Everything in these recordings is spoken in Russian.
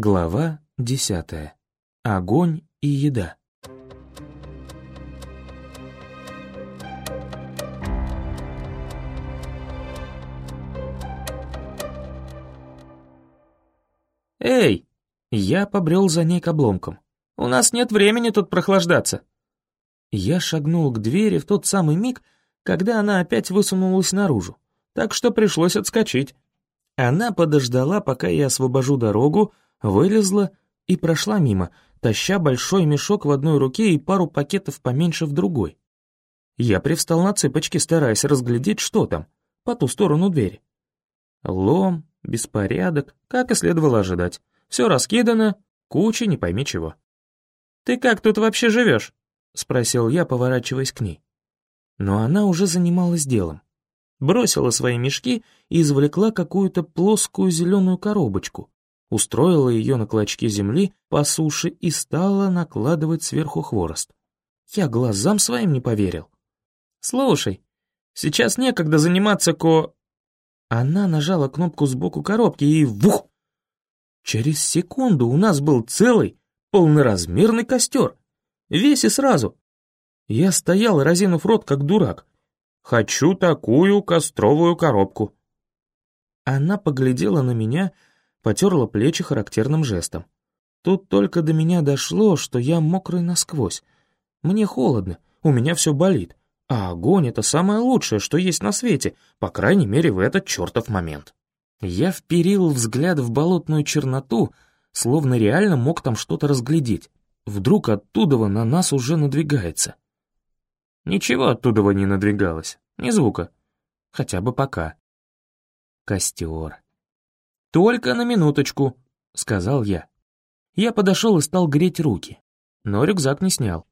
Глава десятая. Огонь и еда. «Эй!» Я побрел за ней к обломкам. «У нас нет времени тут прохлаждаться!» Я шагнул к двери в тот самый миг, когда она опять высунулась наружу, так что пришлось отскочить. Она подождала, пока я освобожу дорогу, вылезла и прошла мимо, таща большой мешок в одной руке и пару пакетов поменьше в другой. Я привстал на цыпочки, стараясь разглядеть, что там, по ту сторону двери. Лом, беспорядок, как и следовало ожидать. Все раскидано, куча не пойми чего. «Ты как тут вообще живешь?» — спросил я, поворачиваясь к ней. Но она уже занималась делом. Бросила свои мешки и извлекла какую-то плоскую зеленую коробочку, устроила ее на клочке земли по суше и стала накладывать сверху хворост. Я глазам своим не поверил. «Слушай, сейчас некогда заниматься ко...» Она нажала кнопку сбоку коробки и вух! Через секунду у нас был целый, полноразмерный костер. Весь и сразу. Я стоял, разинув рот, как дурак. «Хочу такую костровую коробку». Она поглядела на меня, потерла плечи характерным жестом. Тут только до меня дошло, что я мокрый насквозь. Мне холодно, у меня все болит, а огонь — это самое лучшее, что есть на свете, по крайней мере, в этот чертов момент. Я вперил взгляд в болотную черноту, словно реально мог там что-то разглядеть. Вдруг оттуда на нас уже надвигается. Ничего оттуда не надвигалось, ни звука. Хотя бы пока. Костер. «Только на минуточку», — сказал я. Я подошел и стал греть руки, но рюкзак не снял.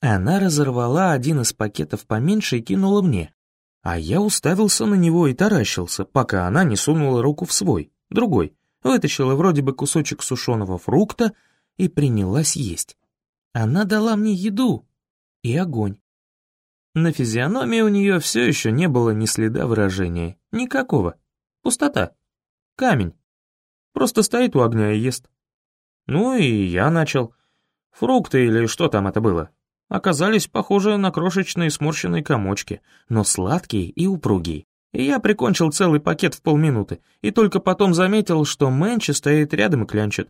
Она разорвала один из пакетов поменьше и кинула мне, а я уставился на него и таращился, пока она не сунула руку в свой, другой, вытащила вроде бы кусочек сушеного фрукта и принялась есть. Она дала мне еду и огонь. На физиономии у нее все еще не было ни следа выражения, никакого, пустота. Камень. Просто стоит у огня и ест. Ну и я начал. Фрукты или что там это было. Оказались похожи на крошечные сморщенные комочки, но сладкие и упругие. И я прикончил целый пакет в полминуты, и только потом заметил, что Мэнчи стоит рядом и клянчит.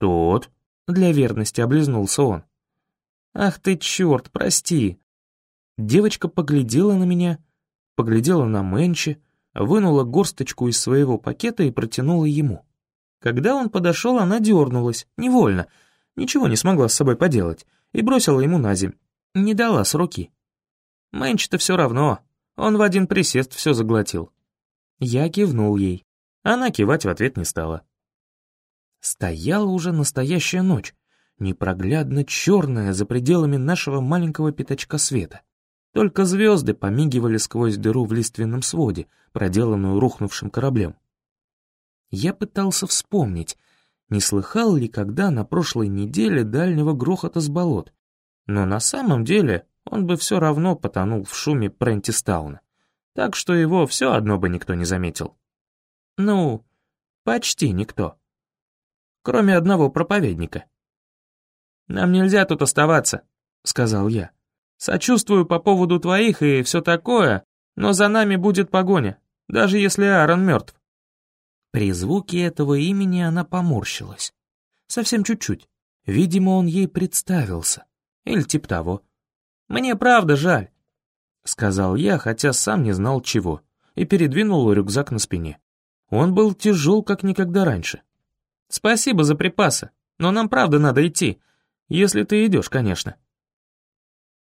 «Тот?» — для верности облизнулся он. «Ах ты черт, прости!» Девочка поглядела на меня, поглядела на Мэнчи, вынула горсточку из своего пакета и протянула ему. Когда он подошел, она дернулась, невольно, ничего не смогла с собой поделать, и бросила ему на земь. Не дала с руки. Мэнч-то все равно, он в один присест все заглотил. Я кивнул ей. Она кивать в ответ не стала. Стояла уже настоящая ночь, непроглядно черная за пределами нашего маленького пятачка света. Только звезды помигивали сквозь дыру в лиственном своде, проделанную рухнувшим кораблем. Я пытался вспомнить, не слыхал ли когда на прошлой неделе дальнего грохота с болот, но на самом деле он бы все равно потонул в шуме Прентистауна, так что его все одно бы никто не заметил. Ну, почти никто. Кроме одного проповедника. «Нам нельзя тут оставаться», — сказал я. Сочувствую по поводу твоих и все такое, но за нами будет погоня, даже если Аарон мертв». При звуке этого имени она поморщилась. Совсем чуть-чуть. Видимо, он ей представился. Или тип того. «Мне правда жаль», — сказал я, хотя сам не знал чего, и передвинул рюкзак на спине. Он был тяжел, как никогда раньше. «Спасибо за припасы, но нам правда надо идти, если ты идешь, конечно».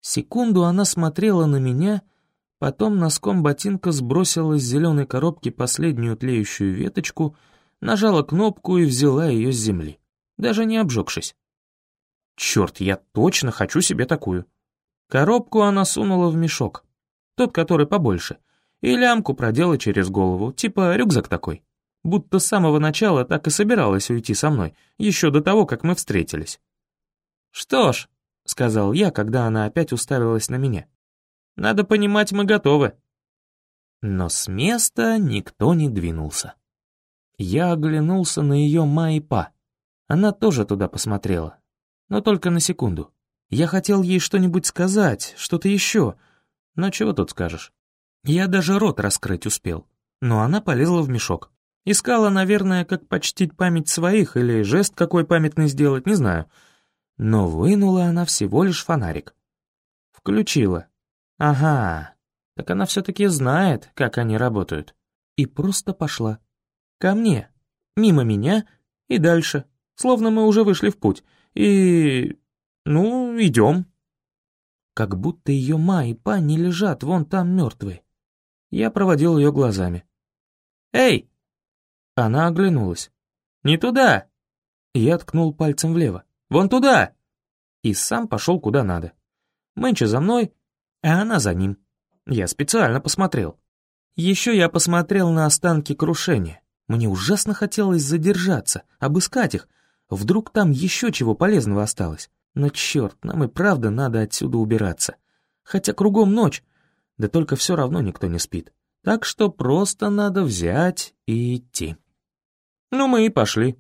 Секунду она смотрела на меня, потом носком ботинка сбросила с зеленой коробки последнюю тлеющую веточку, нажала кнопку и взяла ее с земли, даже не обжегшись. Черт, я точно хочу себе такую. Коробку она сунула в мешок, тот, который побольше, и лямку продела через голову, типа рюкзак такой. Будто с самого начала так и собиралась уйти со мной, еще до того, как мы встретились. Что ж, — сказал я, когда она опять уставилась на меня. «Надо понимать, мы готовы». Но с места никто не двинулся. Я оглянулся на ее Майпа. Она тоже туда посмотрела, но только на секунду. Я хотел ей что-нибудь сказать, что-то еще, но чего тут скажешь. Я даже рот раскрыть успел, но она полезла в мешок. Искала, наверное, как почтить память своих или жест какой памятный сделать, не знаю. Но вынула она всего лишь фонарик. Включила. Ага, так она все-таки знает, как они работают. И просто пошла. Ко мне, мимо меня и дальше, словно мы уже вышли в путь. И... ну, идем. Как будто ее ма и па не лежат вон там мертвые. Я проводил ее глазами. «Эй!» Она оглянулась. «Не туда!» Я ткнул пальцем влево. «Вон туда!» И сам пошел куда надо. Мэнча за мной, а она за ним. Я специально посмотрел. Еще я посмотрел на останки крушения. Мне ужасно хотелось задержаться, обыскать их. Вдруг там еще чего полезного осталось. Но черт, нам и правда надо отсюда убираться. Хотя кругом ночь, да только все равно никто не спит. Так что просто надо взять и идти. Ну, мы и пошли,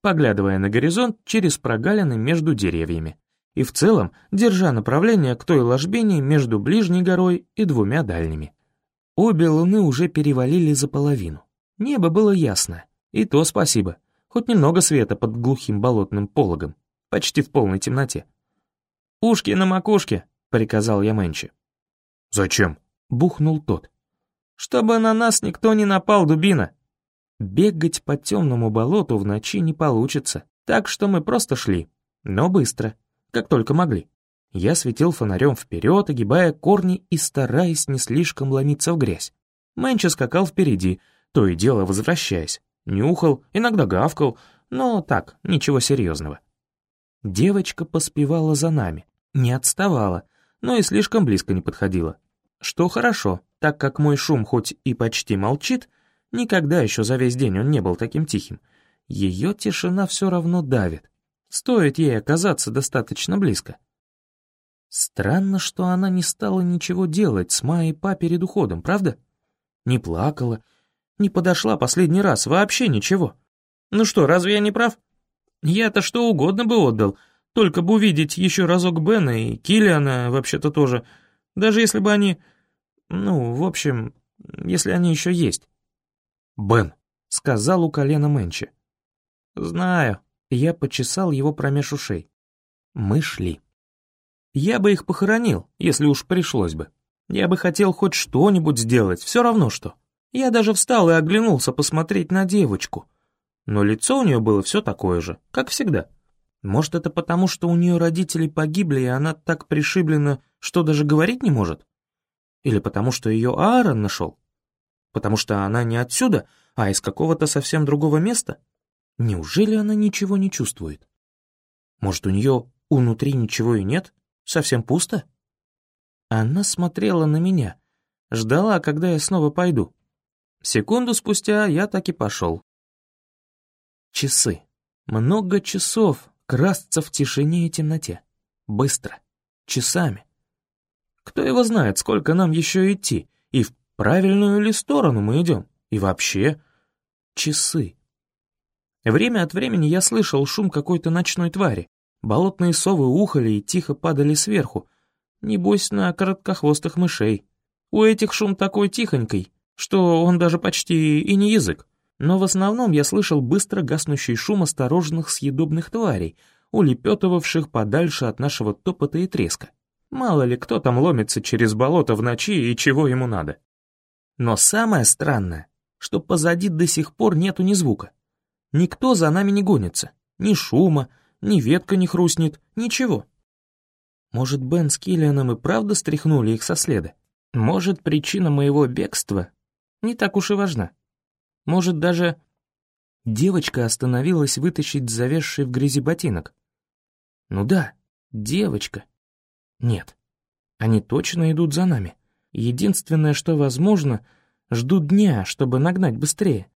поглядывая на горизонт через прогалины между деревьями. И в целом, держа направление к той ложбине между ближней горой и двумя дальними. Обе луны уже перевалили за половину. Небо было ясно, и то спасибо. Хоть немного света под глухим болотным пологом, почти в полной темноте. «Ушки на макушке», — приказал я Мэнчи. «Зачем?» — бухнул тот. «Чтобы на нас никто не напал, дубина. Бегать по темному болоту в ночи не получится, так что мы просто шли, но быстро, как только могли. Я светил фонарем вперед, огибая корни и стараясь не слишком ломиться в грязь. Мэнча скакал впереди, то и дело возвращаясь. Нюхал, иногда гавкал, но так, ничего серьезного. Девочка поспевала за нами, не отставала, но и слишком близко не подходила. Что хорошо, так как мой шум хоть и почти молчит, никогда еще за весь день он не был таким тихим, ее тишина все равно давит. Стоит ей оказаться достаточно близко. Странно, что она не стала ничего делать с Майей Па перед уходом, правда? Не плакала, не подошла последний раз, вообще ничего. Ну что, разве я не прав? Я-то что угодно бы отдал, только бы увидеть еще разок Бена и Киллиана вообще-то тоже, даже если бы они... Ну, в общем, если они еще есть. «Бен», — сказал у колена Мэнчи. «Знаю». Я почесал его промеж ушей. Мы шли. Я бы их похоронил, если уж пришлось бы. Я бы хотел хоть что-нибудь сделать, все равно что. Я даже встал и оглянулся посмотреть на девочку. Но лицо у нее было все такое же, как всегда. Может, это потому, что у нее родители погибли, и она так пришиблена, что даже говорить не может? Или потому, что ее Аарон нашел? Потому что она не отсюда, а из какого-то совсем другого места? Неужели она ничего не чувствует? Может, у нее внутри ничего и нет? Совсем пусто? Она смотрела на меня, ждала, когда я снова пойду. Секунду спустя я так и пошел. Часы. Много часов красться в тишине и темноте. Быстро. Часами. Кто его знает, сколько нам еще идти, и в правильную ли сторону мы идем, и вообще... Часы. Время от времени я слышал шум какой-то ночной твари. Болотные совы ухали и тихо падали сверху. Небось, на короткохвостых мышей. У этих шум такой тихонький, что он даже почти и не язык. Но в основном я слышал быстро гаснущий шум осторожных съедобных тварей, улепетывавших подальше от нашего топота и треска. Мало ли кто там ломится через болото в ночи и чего ему надо. Но самое странное, что позади до сих пор нету ни звука. Никто за нами не гонится. Ни шума, ни ветка не хрустнет, ничего. Может, Бен с Киллианом и правда стряхнули их со следа? Может, причина моего бегства не так уж и важна. Может, даже... Девочка остановилась вытащить завязший в грязи ботинок. Ну да, девочка. Нет, они точно идут за нами. Единственное, что возможно, ждут дня, чтобы нагнать быстрее.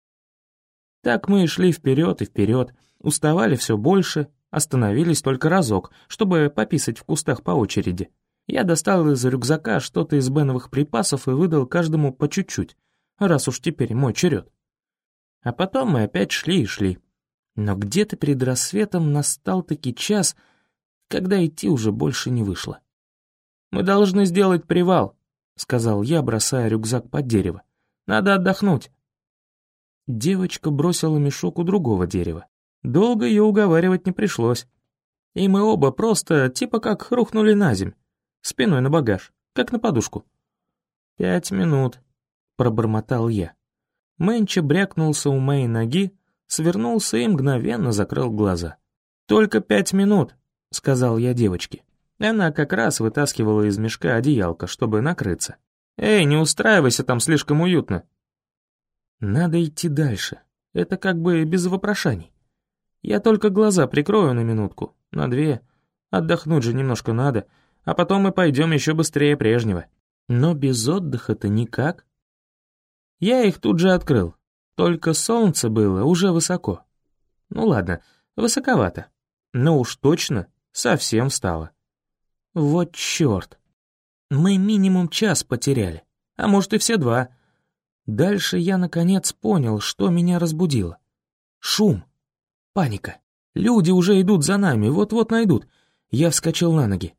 Так мы и шли вперед и вперед, уставали все больше, остановились только разок, чтобы пописать в кустах по очереди. Я достал из рюкзака что-то из беновых припасов и выдал каждому по чуть-чуть, раз уж теперь мой черед. А потом мы опять шли и шли. Но где-то перед рассветом настал-таки час, когда идти уже больше не вышло. «Мы должны сделать привал», — сказал я, бросая рюкзак под дерево. «Надо отдохнуть». Девочка бросила мешок у другого дерева. Долго ее уговаривать не пришлось. И мы оба просто типа как рухнули на земь, спиной на багаж, как на подушку. «Пять минут», — пробормотал я. Мэнча брякнулся у моей ноги, свернулся и мгновенно закрыл глаза. «Только пять минут», — сказал я девочке. Она как раз вытаскивала из мешка одеялко, чтобы накрыться. «Эй, не устраивайся, там слишком уютно». Надо идти дальше. Это как бы без вопрошаний. Я только глаза прикрою на минутку, на две. Отдохнуть же немножко надо, а потом мы пойдем еще быстрее прежнего. Но без отдыха-то никак. Я их тут же открыл. Только солнце было уже высоко. Ну ладно, высоковато. Но уж точно совсем встало. Вот черт. Мы минимум час потеряли, а может и все два. Дальше я наконец понял, что меня разбудило. Шум. Паника. Люди уже идут за нами, вот-вот найдут. Я вскочил на ноги.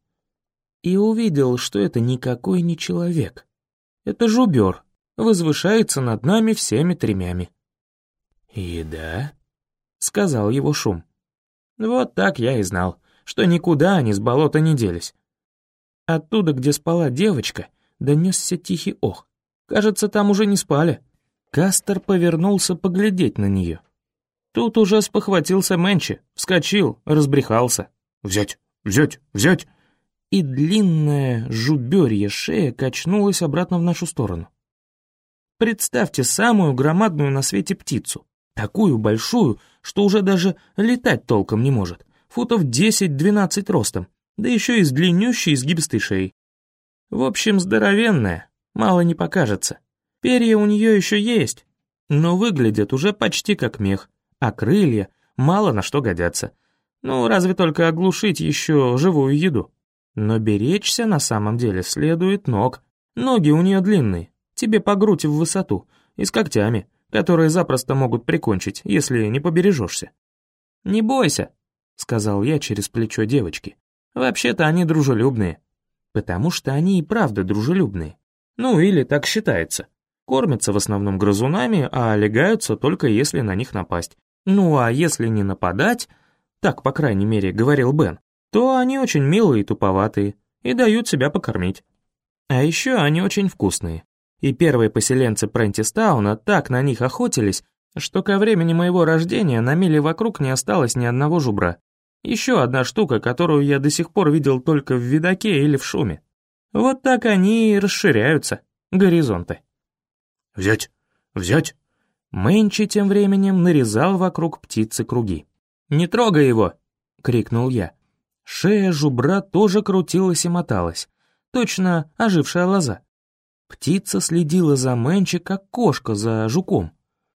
И увидел, что это никакой не человек. Это жубер, возвышается над нами всеми тремями. «Еда?» — сказал его шум. Вот так я и знал, что никуда они с болота не делись. Оттуда, где спала девочка, донесся тихий ох. Кажется, там уже не спали. Кастер повернулся поглядеть на нее. Тут уже спохватился Мэнчи, вскочил, разбрехался. «Взять, взять, взять!» И длинная жуберья шея качнулась обратно в нашу сторону. Представьте самую громадную на свете птицу. Такую большую, что уже даже летать толком не может. Футов 10-12 ростом, да еще и с длиннющей изгибистой шеей. В общем, здоровенная, мало не покажется. Перья у нее еще есть, но выглядят уже почти как мех, а крылья мало на что годятся. Ну, разве только оглушить еще живую еду. Но беречься на самом деле следует ног. Ноги у нее длинные, тебе по грудь в высоту, и с когтями, которые запросто могут прикончить, если не побережешься. «Не бойся», — сказал я через плечо девочки. «Вообще-то они дружелюбные». Потому что они и правда дружелюбные. Ну или так считается. Кормятся в основном грызунами, а легаются только если на них напасть. Ну а если не нападать, так, по крайней мере, говорил Бен, то они очень милые и туповатые и дают себя покормить. А еще они очень вкусные и первые поселенцы Прентистауна так на них охотились, что ко времени моего рождения на миле вокруг не осталось ни одного жубра. Еще одна штука, которую я до сих пор видел только в видаке или в шуме. Вот так они и расширяются, горизонты. «Взять! Взять!» Мэнчи тем временем нарезал вокруг птицы круги. «Не трогай его!» — крикнул я. Шея жубра тоже крутилась и моталась, точно ожившая лоза. Птица следила за Мэнчи, как кошка за жуком.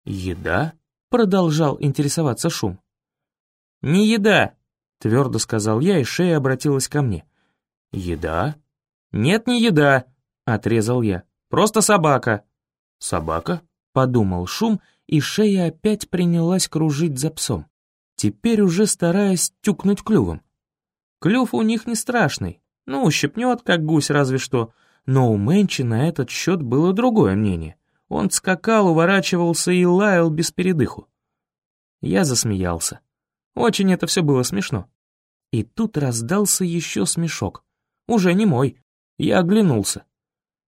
«Еда?» — продолжал интересоваться шум. «Не еда!» — твердо сказал я, и шея обратилась ко мне. «Еда?» «Нет, не еда!» — отрезал я. «Просто собака!» «Собака?» — подумал шум, и шея опять принялась кружить за псом, теперь уже стараясь тюкнуть клювом. Клюв у них не страшный, ну, щепнет, как гусь разве что, но у Мэнчи на этот счет было другое мнение. Он скакал, уворачивался и лаял без передыху. Я засмеялся. Очень это все было смешно. И тут раздался еще смешок. Уже не мой. Я оглянулся.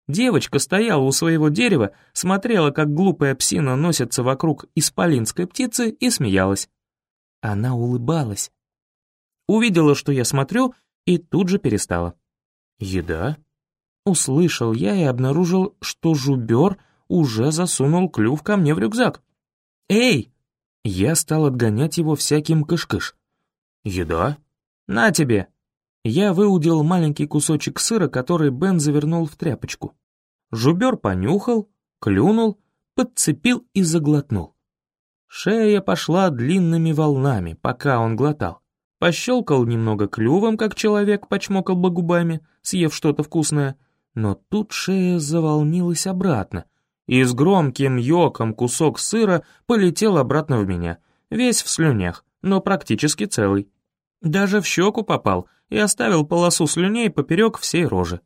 Девочка стояла у своего дерева, смотрела, как глупая псина носится вокруг исполинской птицы и смеялась. Она улыбалась. Увидела, что я смотрю, и тут же перестала. «Еда?» Услышал я и обнаружил, что жубер уже засунул клюв ко мне в рюкзак. «Эй!» Я стал отгонять его всяким кыш-кыш. «Еда?» «На тебе!» Я выудил маленький кусочек сыра, который Бен завернул в тряпочку. Жубер понюхал, клюнул, подцепил и заглотнул. Шея пошла длинными волнами, пока он глотал. Пощелкал немного клювом, как человек почмокал бы губами, съев что-то вкусное, но тут шея заволнилась обратно, и с громким йоком кусок сыра полетел обратно в меня, весь в слюнях, но практически целый. Даже в щеку попал и оставил полосу слюней поперек всей рожи.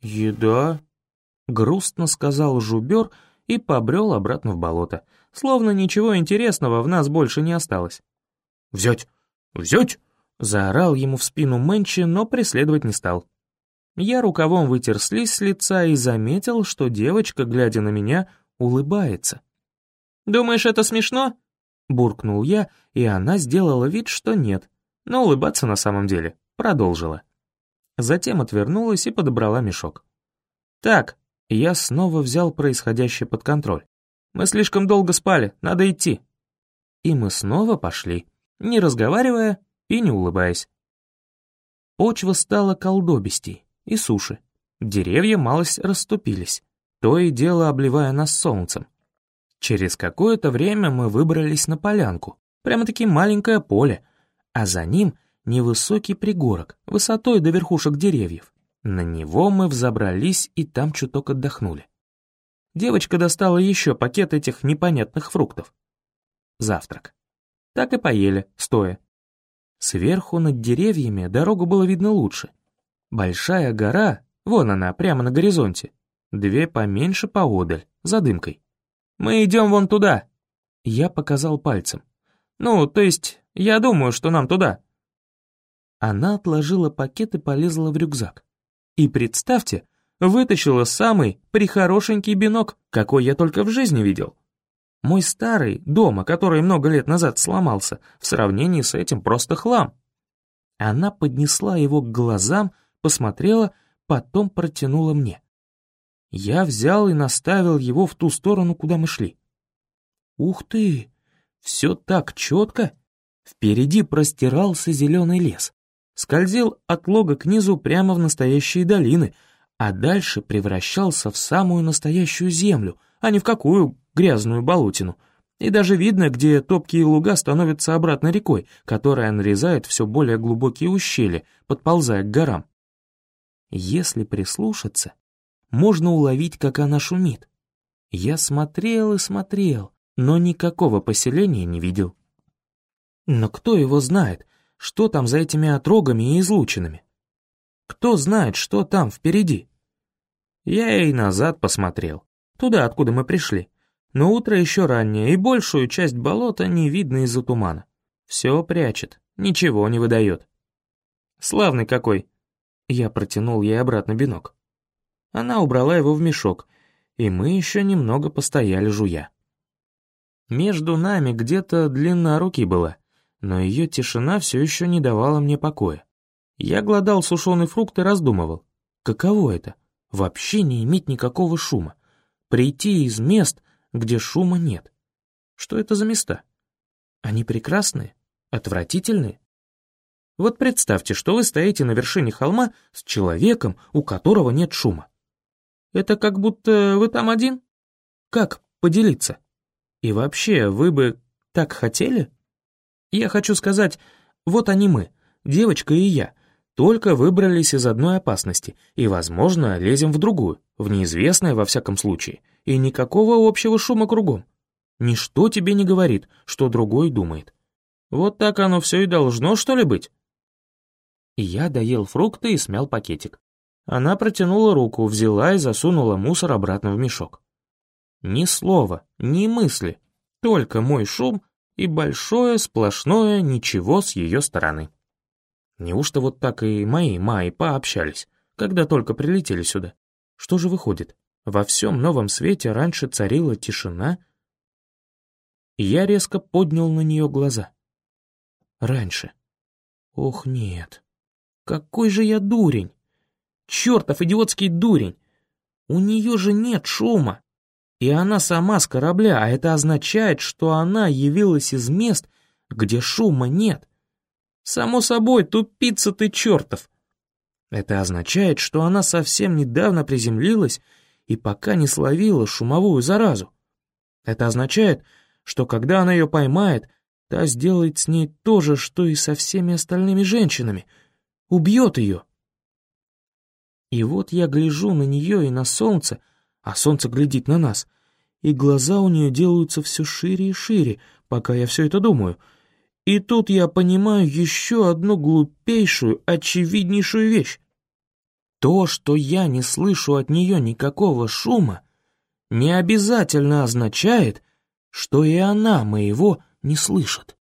«Еда?» — грустно сказал Жубер и побрел обратно в болото, словно ничего интересного в нас больше не осталось. «Взять! Взять!» — заорал ему в спину Мэнчи, но преследовать не стал. Я рукавом вытер слизь с лица и заметил, что девочка, глядя на меня, улыбается. «Думаешь, это смешно?» — буркнул я, и она сделала вид, что нет, но улыбаться на самом деле продолжила. Затем отвернулась и подобрала мешок. «Так, я снова взял происходящее под контроль. Мы слишком долго спали, надо идти». И мы снова пошли, не разговаривая и не улыбаясь. Почва стала колдобистей и суши. Деревья малость расступились, то и дело обливая нас солнцем. Через какое-то время мы выбрались на полянку, прямо-таки маленькое поле, а за ним невысокий пригорок, высотой до верхушек деревьев. На него мы взобрались и там чуток отдохнули. Девочка достала еще пакет этих непонятных фруктов. Завтрак. Так и поели, стоя. Сверху над деревьями дорогу было видно лучше. Большая гора, вон она, прямо на горизонте. Две поменьше поодаль, за дымкой. «Мы идем вон туда!» Я показал пальцем. «Ну, то есть, я думаю, что нам туда». Она отложила пакет и полезла в рюкзак. И представьте, вытащила самый прихорошенький бинок, какой я только в жизни видел. Мой старый, дома, который много лет назад сломался, в сравнении с этим просто хлам. Она поднесла его к глазам, посмотрела, потом протянула мне. Я взял и наставил его в ту сторону, куда мы шли. Ух ты! Все так четко! Впереди простирался зеленый лес. Скользил от лога к низу прямо в настоящие долины, а дальше превращался в самую настоящую землю, а не в какую грязную болотину. И даже видно, где топкие луга становятся обратно рекой, которая нарезает все более глубокие ущелья, подползая к горам. Если прислушаться, можно уловить, как она шумит. Я смотрел и смотрел, но никакого поселения не видел. Но кто его знает, что там за этими отрогами и излучинами? Кто знает, что там впереди? Я и назад посмотрел, туда, откуда мы пришли. Но утро еще раннее, и большую часть болота не видно из-за тумана. Все прячет, ничего не выдает. Славный какой. Я протянул ей обратно бинок. Она убрала его в мешок, и мы еще немного постояли жуя. Между нами где-то длина руки была, но ее тишина все еще не давала мне покоя. Я глодал сушеный фрукт и раздумывал, каково это — вообще не иметь никакого шума, прийти из мест, где шума нет. Что это за места? Они прекрасные? Отвратительные? Вот представьте, что вы стоите на вершине холма с человеком, у которого нет шума. Это как будто вы там один? Как поделиться? И вообще, вы бы так хотели? Я хочу сказать, вот они мы, девочка и я, только выбрались из одной опасности и, возможно, лезем в другую, в неизвестное во всяком случае, и никакого общего шума кругом. Ничто тебе не говорит, что другой думает. Вот так оно все и должно, что ли, быть? Я доел фрукты и смял пакетик. Она протянула руку, взяла и засунула мусор обратно в мешок. Ни слова, ни мысли, только мой шум и большое сплошное ничего с ее стороны. Неужто вот так и мои ма и па общались, когда только прилетели сюда? Что же выходит, во всем новом свете раньше царила тишина? Я резко поднял на нее глаза. Раньше. Ох, нет. Какой же я дурень! Чертов идиотский дурень! У нее же нет шума! И она сама с корабля, а это означает, что она явилась из мест, где шума нет. Само собой, тупица ты чертов. Это означает, что она совсем недавно приземлилась и пока не словила шумовую заразу. Это означает, что когда она ее поймает, та сделает с ней то же, что и со всеми остальными женщинами. Убьет ее. И вот я гляжу на нее и на солнце, а солнце глядит на нас, и глаза у нее делаются все шире и шире, пока я все это думаю. И тут я понимаю еще одну глупейшую, очевиднейшую вещь. То, что я не слышу от нее никакого шума, не обязательно означает, что и она моего не слышит.